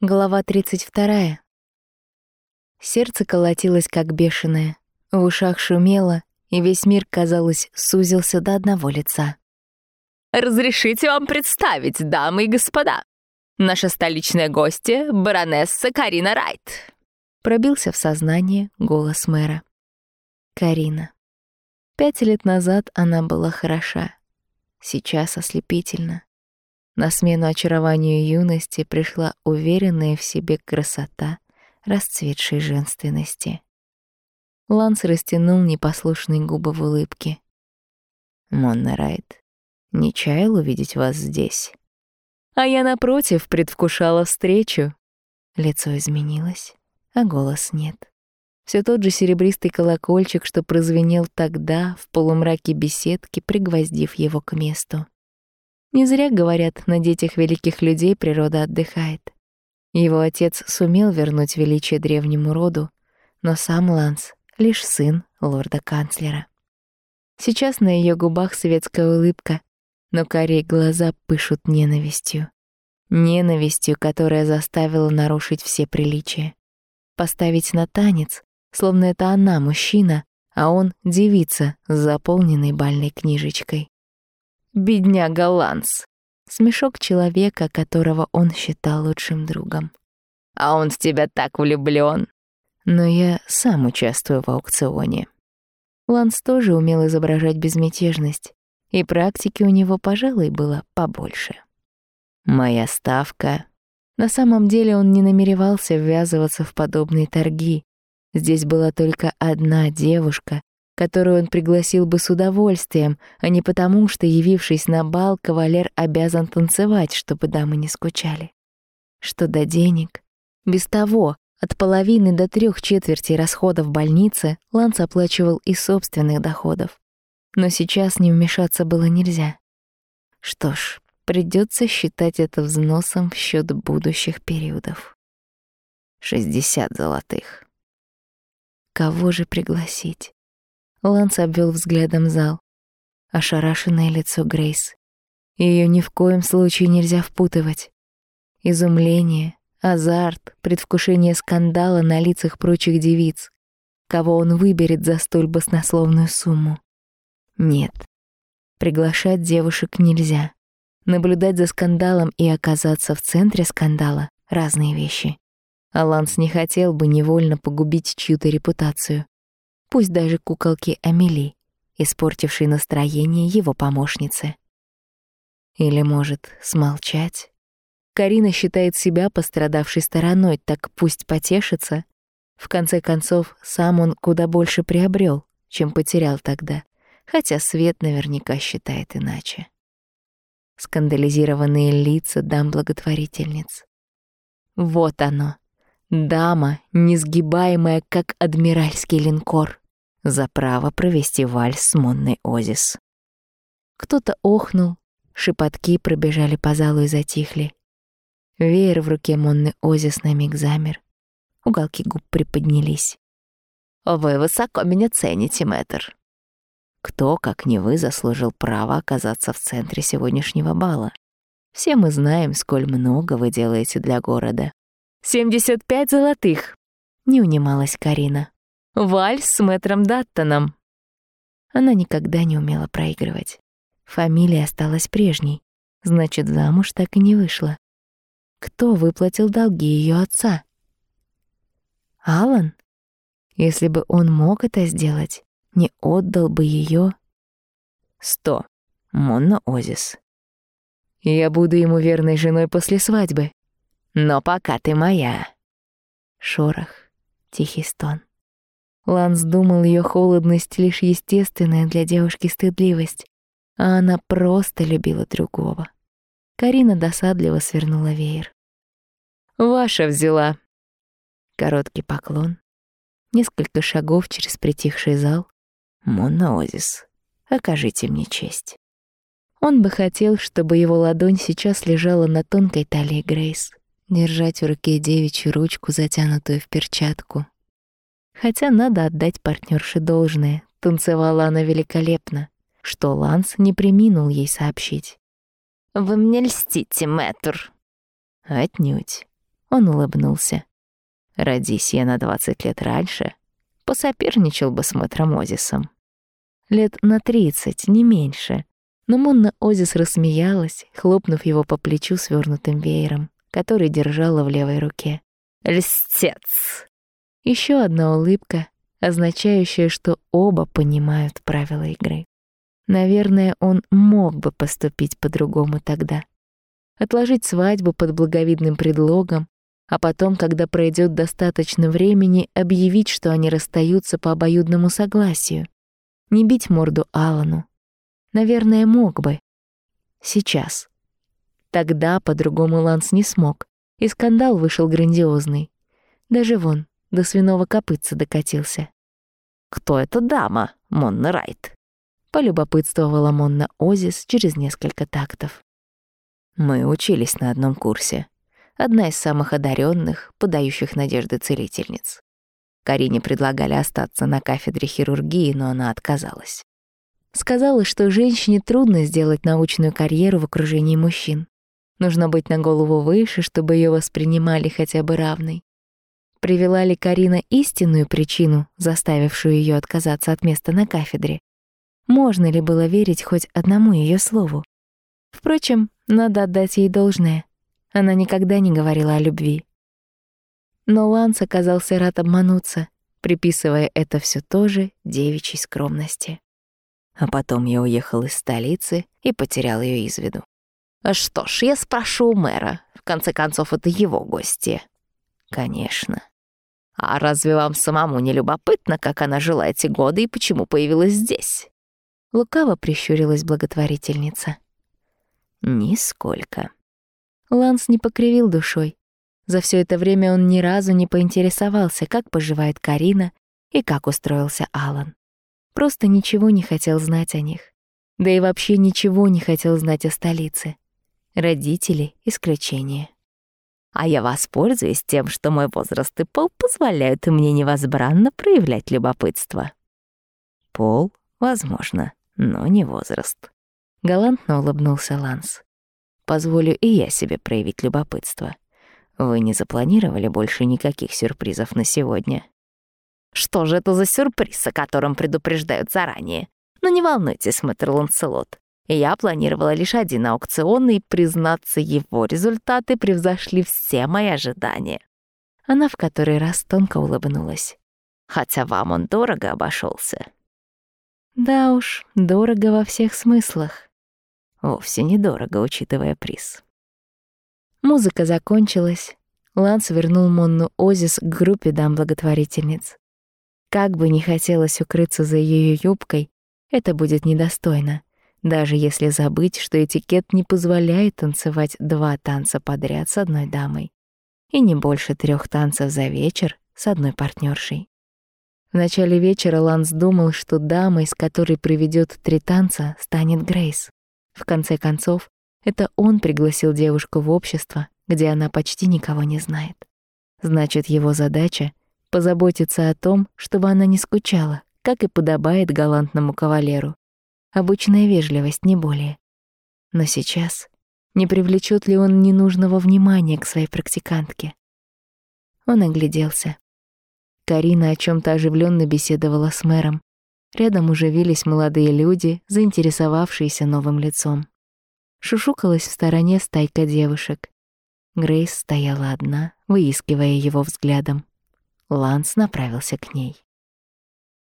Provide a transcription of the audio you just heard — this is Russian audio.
Глава 32. Сердце колотилось как бешеное, в ушах шумело, и весь мир, казалось, сузился до одного лица. «Разрешите вам представить, дамы и господа, наша столичная гостья, баронесса Карина Райт!» Пробился в сознание голос мэра. Карина. Пять лет назад она была хороша, сейчас ослепительна. На смену очарованию юности пришла уверенная в себе красота расцветшей женственности. Ланс растянул непослушные губы в улыбке. «Монна Райт, не чаял увидеть вас здесь?» А я, напротив, предвкушала встречу. Лицо изменилось, а голос нет. Все тот же серебристый колокольчик, что прозвенел тогда в полумраке беседки, пригвоздив его к месту. Не зря говорят, на детях великих людей природа отдыхает. Его отец сумел вернуть величие древнему роду, но сам Ланс — лишь сын лорда-канцлера. Сейчас на ее губах светская улыбка, но карие глаза пышут ненавистью. Ненавистью, которая заставила нарушить все приличия. Поставить на танец, словно это она мужчина, а он — девица с заполненной бальной книжечкой бедняга Ланс. Смешок человека, которого он считал лучшим другом. А он в тебя так влюблён. Но я сам участвую в аукционе. Ланс тоже умел изображать безмятежность, и практики у него, пожалуй, было побольше. Моя ставка. На самом деле он не намеревался ввязываться в подобные торги. Здесь была только одна девушка, которую он пригласил бы с удовольствием, а не потому, что, явившись на бал, кавалер обязан танцевать, чтобы дамы не скучали. Что до денег? Без того, от половины до трех четвертей расходов в больнице Ланс оплачивал из собственных доходов. Но сейчас не вмешаться было нельзя. Что ж, придется считать это взносом в счет будущих периодов. 60 золотых. Кого же пригласить? Ланс обвел взглядом зал. Ошарашенное лицо Грейс. Ее ни в коем случае нельзя впутывать. Изумление, азарт, предвкушение скандала на лицах прочих девиц. Кого он выберет за столь баснословную сумму? Нет. Приглашать девушек нельзя. Наблюдать за скандалом и оказаться в центре скандала — разные вещи. Аланс не хотел бы невольно погубить чью-то репутацию пусть даже куколки Амели, испортившей настроение его помощницы. Или, может, смолчать? Карина считает себя пострадавшей стороной, так пусть потешится. В конце концов, сам он куда больше приобрел, чем потерял тогда, хотя Свет наверняка считает иначе. Скандализированные лица дам-благотворительниц. Вот оно, Дама, несгибаемая, как адмиральский линкор, за право провести вальс с Монной Озис. Кто-то охнул, шепотки пробежали по залу и затихли. Веер в руке Монны Озис на миг замер. Уголки губ приподнялись. «Вы высоко меня цените, мэтр». Кто, как не вы, заслужил право оказаться в центре сегодняшнего бала? Все мы знаем, сколь много вы делаете для города. «Семьдесят пять золотых!» — не унималась Карина. «Вальс с мэтром Даттоном!» Она никогда не умела проигрывать. Фамилия осталась прежней, значит, замуж так и не вышла. Кто выплатил долги ее отца? Алан? Если бы он мог это сделать, не отдал бы ее. Сто. Монна Озис. Я буду ему верной женой после свадьбы. Но пока ты моя. Шорох, тихий стон. Ланс думал, ее холодность лишь естественная для девушки стыдливость, а она просто любила другого. Карина досадливо свернула веер. «Ваша взяла». Короткий поклон, несколько шагов через притихший зал. «Моноозис, окажите мне честь». Он бы хотел, чтобы его ладонь сейчас лежала на тонкой талии Грейс, держать в руке девичью ручку, затянутую в перчатку. Хотя надо отдать партнерше должное, танцевала она великолепно, что Ланс не приминул ей сообщить. «Вы мне льстите, мэтр». «Отнюдь. Он улыбнулся. Родись я на двадцать лет раньше, посоперничал бы с мэтром Озисом. Лет на тридцать, не меньше. Но Монна Озис рассмеялась, хлопнув его по плечу свернутым веером, который держала в левой руке. «Льстец!» Еще одна улыбка, означающая, что оба понимают правила игры. Наверное, он мог бы поступить по-другому тогда. Отложить свадьбу под благовидным предлогом, а потом, когда пройдет достаточно времени, объявить, что они расстаются по обоюдному согласию. Не бить морду Алану. Наверное, мог бы. Сейчас. Тогда по-другому Ланс не смог, и скандал вышел грандиозный. Даже вон, до свиного копытца докатился. «Кто эта дама, Монна Райт?» — полюбопытствовала Монна Озис через несколько тактов. «Мы учились на одном курсе», одна из самых одаренных, подающих надежды целительниц. Карине предлагали остаться на кафедре хирургии, но она отказалась. Сказала, что женщине трудно сделать научную карьеру в окружении мужчин. Нужно быть на голову выше, чтобы ее воспринимали хотя бы равной. Привела ли Карина истинную причину, заставившую ее отказаться от места на кафедре? Можно ли было верить хоть одному ее слову? Впрочем, надо отдать ей должное. Она никогда не говорила о любви. Но Ланс оказался рад обмануться, приписывая это все тоже девичьей скромности. А потом я уехал из столицы и потерял ее из виду. Что ж, я спрошу у мэра. В конце концов, это его гости. Конечно. А разве вам самому не любопытно, как она жила эти годы и почему появилась здесь? Лукаво прищурилась благотворительница. Нисколько. Ланс не покривил душой. За все это время он ни разу не поинтересовался, как поживает Карина и как устроился Алан. Просто ничего не хотел знать о них. Да и вообще ничего не хотел знать о столице. Родители — исключение. А я воспользуюсь тем, что мой возраст и пол позволяют мне невозбранно проявлять любопытство. Пол, возможно, но не возраст. Галантно улыбнулся Ланс позволю и я себе проявить любопытство. Вы не запланировали больше никаких сюрпризов на сегодня? Что же это за сюрприз, о котором предупреждают заранее? Но ну, не волнуйтесь, мэтр Ланселот. Я планировала лишь один аукцион, и, признаться, его результаты превзошли все мои ожидания. Она в который раз тонко улыбнулась. Хотя вам он дорого обошелся. Да уж, дорого во всех смыслах. Вовсе недорого, учитывая приз. Музыка закончилась. Ланс вернул Монну Озис к группе дам-благотворительниц. Как бы ни хотелось укрыться за ее юбкой, это будет недостойно, даже если забыть, что этикет не позволяет танцевать два танца подряд с одной дамой и не больше трех танцев за вечер с одной партнершей. В начале вечера Ланс думал, что дамой, с которой проведет три танца, станет Грейс. В конце концов, это он пригласил девушку в общество, где она почти никого не знает. Значит, его задача — позаботиться о том, чтобы она не скучала, как и подобает галантному кавалеру. Обычная вежливость, не более. Но сейчас не привлечет ли он ненужного внимания к своей практикантке? Он огляделся. Карина о чем то оживленно беседовала с мэром, Рядом уже вились молодые люди, заинтересовавшиеся новым лицом. Шушукалась в стороне стайка девушек. Грейс стояла одна, выискивая его взглядом. Ланс направился к ней.